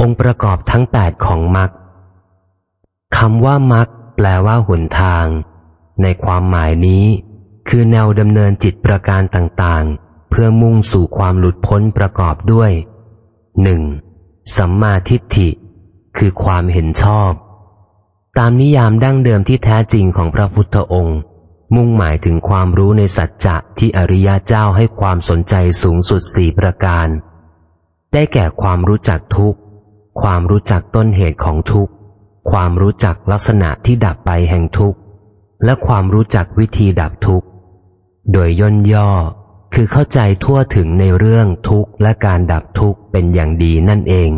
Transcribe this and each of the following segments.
องค์ประกอบทั้งแปดของมรรคคำว่ามรรคแปลว่าหนทาง ในความหมายนี้ คือแนวดำเนินจิตประการต่างๆ เพื่อมุ่งสู่ความหลุดพ้นประกอบด้วยหนึ่งสัมมาทิฏฐิ คือความเห็นชอบ ตามนิยามดั้งเดิมที่แท้จริงของพระพุทธองค์ มุ่งหมายถึงความรู้ในสัจจะที่อริยเจ้าให้ความสนใจสูงสุดสี่ประการ ได้แก่ความรู้จักทุกข์ ความรู้จักต้นเหตุของทุกข์ ความรู้จักลักษณะที่ดับไปแห่งทุกข์ และความรู้จักวิธีดับทุกข์ โดยย่นย่อคือเข้าใจทั่วถึงในเรื่องทุกข์และการดับทุกข์เป็นอย่างดีนั่นเอง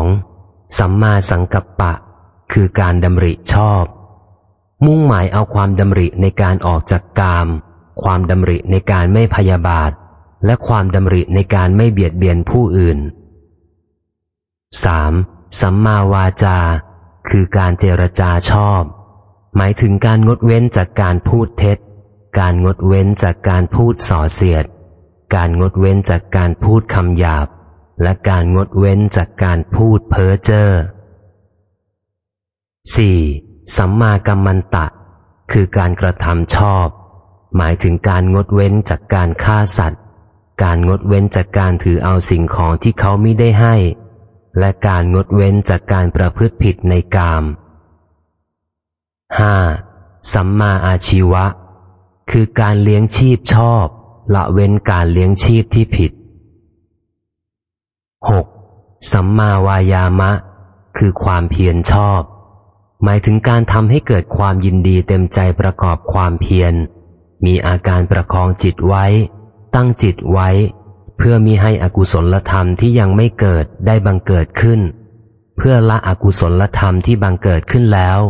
2. สัมมาสังกัปปะ คือการดำริชอบ มุ่งหมายเอาความดำริในการออกจากกาม ความดำริในการไม่พยาบาท และความดำริในการไม่เบียดเบียนผู้อื่น 3. สัมมาวาจา คือการเจรจาชอบ หมายถึงการงดเว้นจากการพูดเท็จ การงดเว้นจากการพูดส่อเสียด การงดเว้นจากการพูดคำหยาบ และการงดเว้นจากการพูดเพ้อเจ้อ 4. สัมมากัมมันตะ คือการกระทำชอบ หมายถึงการงดเว้นจากการฆ่าสัตว์ การงดเว้นจากการถือเอาสิ่งของที่เขาไม่ได้ให้ และการงดเว้นจากการประพฤติผิดในกาม 5. สัมมาอาชีวะ คือการเลี้ยงชีพชอบ ละเว้นการเลี้ยงชีพที่ผิด 6. สัมมาวายามะ คือความเพียรชอบ หมายถึงการทำให้เกิดความยินดีเต็มใจประกอบความเพียร มีอาการประคองจิตไว้ ตั้งจิตไว้ เพื่อมีให้อกุศลธรรมที่ยังไม่เกิดได้บังเกิดขึ้น เพื่อละอกุศลธรรมที่บังเกิดขึ้นแล้ว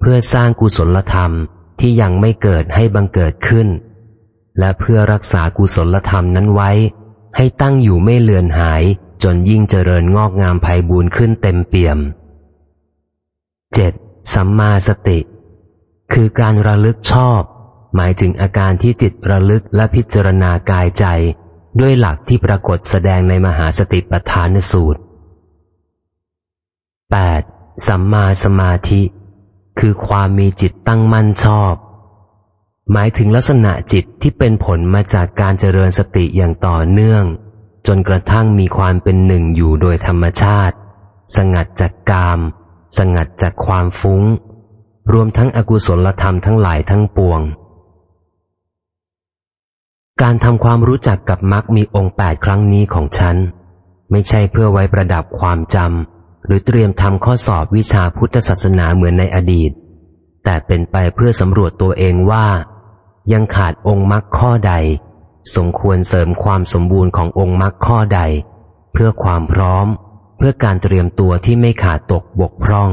เพื่อสร้างกุศลธรรมที่ยังไม่เกิดให้บังเกิดขึ้น และเพื่อรักษากุศลธรรมนั้นไว้ ให้ตั้งอยู่ไม่เลือนหายจนยิ่งเจริญงอกงามไพบูรณ์ขึ้นเต็มเปี่ยม 7. สัมมาสติ คือการระลึกชอบ หมายถึงอาการที่จิตระลึกและพิจารณากายใจ ด้วยหลักที่ปรากฏแสดงในมหาสติปัฏฐานสูตร 8. สัมมาสมาธิ คือความมีจิตตั้งมั่นชอบ หมายถึงลักษณะจิตที่เป็นผลมาจากการเจริญสติอย่างต่อเนื่อง จนกระทั่งมีความเป็นหนึ่งอยู่โดยธรรมชาติ สงัดจากกาม สงัดจากความฟุง้ง รวมทั้งอกุศลธรรมทั้งหลายทั้งปวง การทำความรู้จักกับมรรคมีองค์แปดครั้งนี้ของฉัน ไม่ใช่เพื่อไว้ประดับความจำหรือเตรียมทำข้อสอบวิชาพุทธศาสนาเหมือนในอดีต แต่เป็นไปเพื่อสำรวจตัวเองว่า ยังขาดองค์มรรคข้อใด สมควรเสริมความสมบูรณ์ขององค์มรรคข้อใด เพื่อความพร้อม เพื่อการเตรียมตัวที่ไม่ขาดตกบกพร่อง